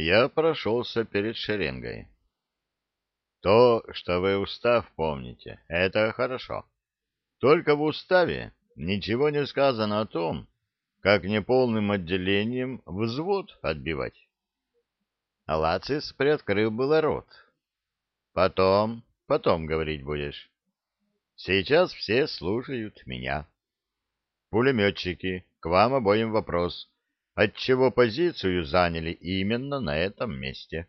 Я прошелся перед шеренгой. То, что вы устав помните, это хорошо. Только в уставе ничего не сказано о том, как неполным отделением взвод отбивать. Лацис приоткрыл было рот. Потом, потом говорить будешь. Сейчас все слушают меня. Пулеметчики, к вам обоим вопрос. Отчего позицию заняли именно на этом месте?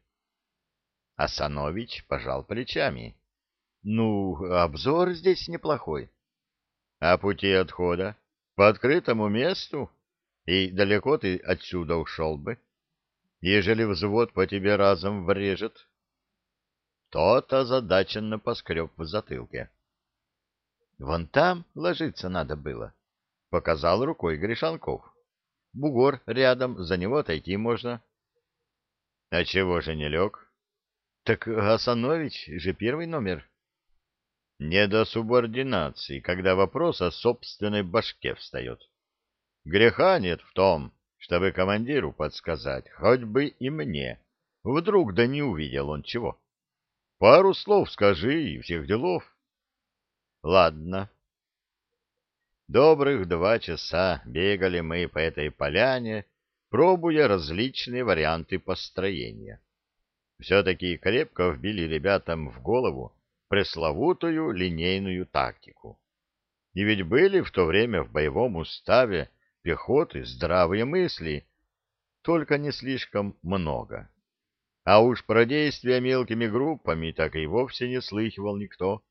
Асанович пожал плечами. Ну, обзор здесь неплохой. А пути отхода? По открытому месту? И далеко ты отсюда ушел бы, ежели взвод по тебе разом врежет? Тот озадаченно поскреб в затылке. Вон там ложиться надо было, — показал рукой Гришанков. Бугор рядом, за него отойти можно. — А чего же не лег? — Так Гасанович же первый номер. — Не до субординации, когда вопрос о собственной башке встает. Греха нет в том, чтобы командиру подсказать, хоть бы и мне. Вдруг да не увидел он чего. Пару слов скажи и всех делов. Ладно. Добрых два часа бегали мы по этой поляне, пробуя различные варианты построения. Все-таки крепко вбили ребятам в голову пресловутую линейную тактику. И ведь были в то время в боевом уставе пехоты здравые мысли, только не слишком много. А уж про действия мелкими группами так и вовсе не слыхивал никто.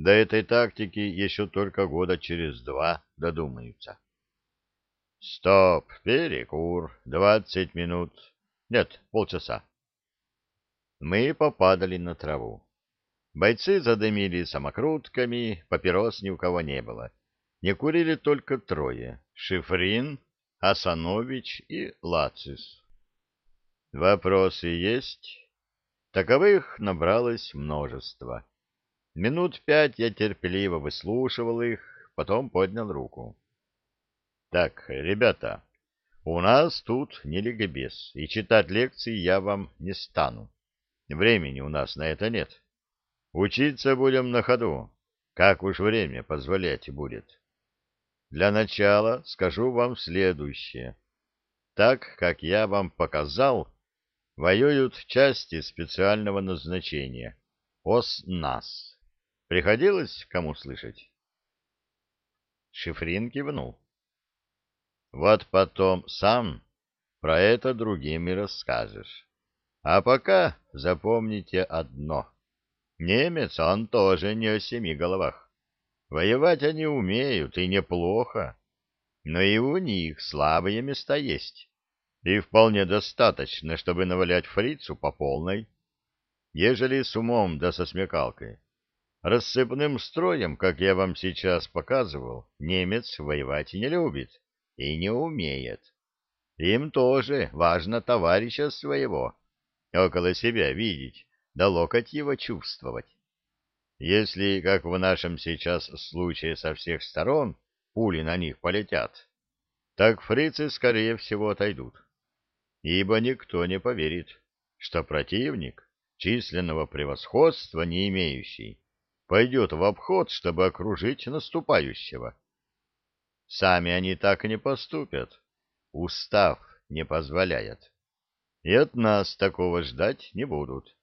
До этой тактики еще только года через два додумаются. Стоп, перекур, двадцать минут. Нет, полчаса. Мы попадали на траву. Бойцы задымили самокрутками, папирос ни у кого не было. Не курили только трое — Шифрин, Асанович и Лацис. Вопросы есть? Таковых набралось множество. Минут пять я терпеливо выслушивал их, потом поднял руку. Так, ребята, у нас тут не ликбез, и читать лекции я вам не стану. Времени у нас на это нет. Учиться будем на ходу, как уж время позволять будет. Для начала скажу вам следующее. Так, как я вам показал, воюют части специального назначения. ОС-НАС. Приходилось кому слышать? Шифрин кивнул. Вот потом сам про это другим и расскажешь. А пока запомните одно. Немец, он тоже не о семи головах. Воевать они умеют, и неплохо. Но и у них слабые места есть. И вполне достаточно, чтобы навалять фрицу по полной. Ежели с умом да со смекалкой. Рассыпным строем, как я вам сейчас показывал, немец воевать не любит и не умеет. Им тоже важно товарища своего около себя видеть, да локоть его чувствовать. Если, как в нашем сейчас случае со всех сторон, пули на них полетят, так фрицы, скорее всего, отойдут. Ибо никто не поверит, что противник, численного превосходства не имеющий, пойдет в обход, чтобы окружить наступающего. Сами они так не поступят. Устав не позволяет. И от нас такого ждать не будут,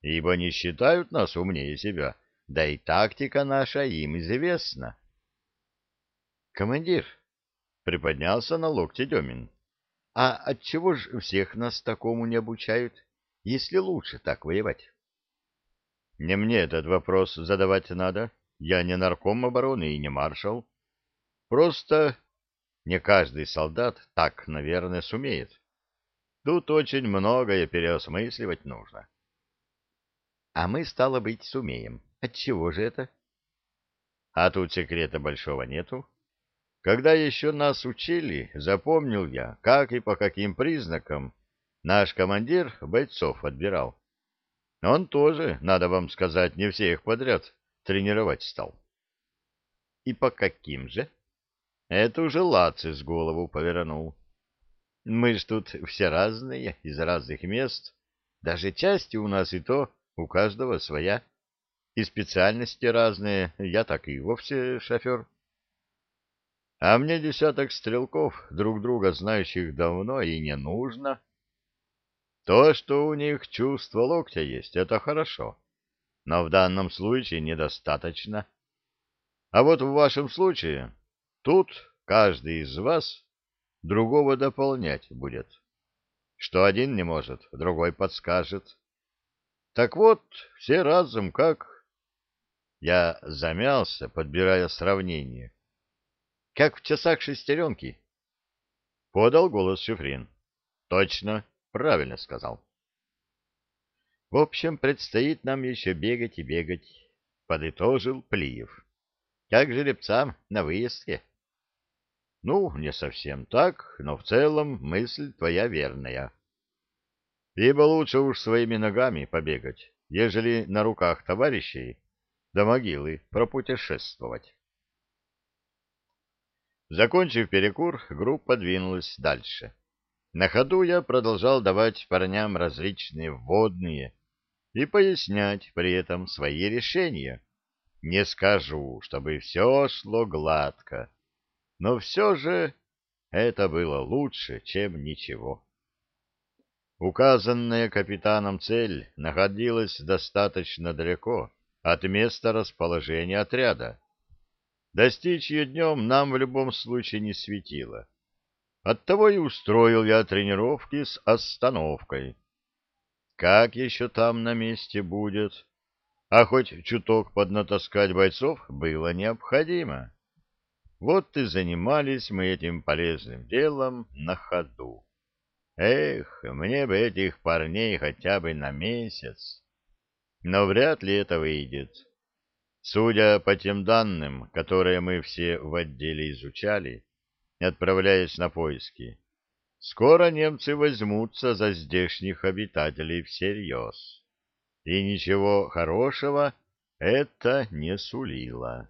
ибо не считают нас умнее себя, да и тактика наша им известна. Командир, приподнялся на локте Демин, а отчего ж всех нас такому не обучают, если лучше так воевать? Не мне этот вопрос задавать надо. Я не нарком обороны и не маршал. Просто не каждый солдат так, наверное, сумеет. Тут очень многое переосмысливать нужно. А мы, стало быть, сумеем. Отчего же это? А тут секрета большого нету. Когда еще нас учили, запомнил я, как и по каким признакам наш командир бойцов отбирал. Он тоже, надо вам сказать, не всех подряд тренировать стал. И по каким же? Это уже Лацис голову повернул. Мы ж тут все разные, из разных мест. Даже части у нас и то у каждого своя. И специальности разные, я так и вовсе шофер. А мне десяток стрелков, друг друга знающих давно, и не нужно. То, что у них чувство локтя есть, это хорошо. Но в данном случае недостаточно. А вот в вашем случае тут каждый из вас другого дополнять будет. Что один не может, другой подскажет. Так вот, все разом как... Я замялся, подбирая сравнение. Как в часах шестеренки. Подал голос Шифрин. Точно, правильно сказал. В общем, предстоит нам еще бегать и бегать, подытожил Плиев. Как жеребцам на выездке. Ну, не совсем так, но в целом мысль твоя верная. Ибо лучше уж своими ногами побегать, ежели на руках товарищей до могилы пропутешествовать. Закончив перекур, группа двинулась дальше. На ходу я продолжал давать парням различные вводные и пояснять при этом свои решения. Не скажу, чтобы все шло гладко, но все же это было лучше, чем ничего. Указанная капитаном цель находилась достаточно далеко от места расположения отряда, Достичь ее днем нам в любом случае не светило. Оттого и устроил я тренировки с остановкой. Как еще там на месте будет? А хоть чуток поднатаскать бойцов было необходимо. Вот и занимались мы этим полезным делом на ходу. Эх, мне бы этих парней хотя бы на месяц. Но вряд ли это выйдет. Судя по тем данным, которые мы все в отделе изучали, отправляясь на поиски, скоро немцы возьмутся за здешних обитателей всерьез. И ничего хорошего это не сулило.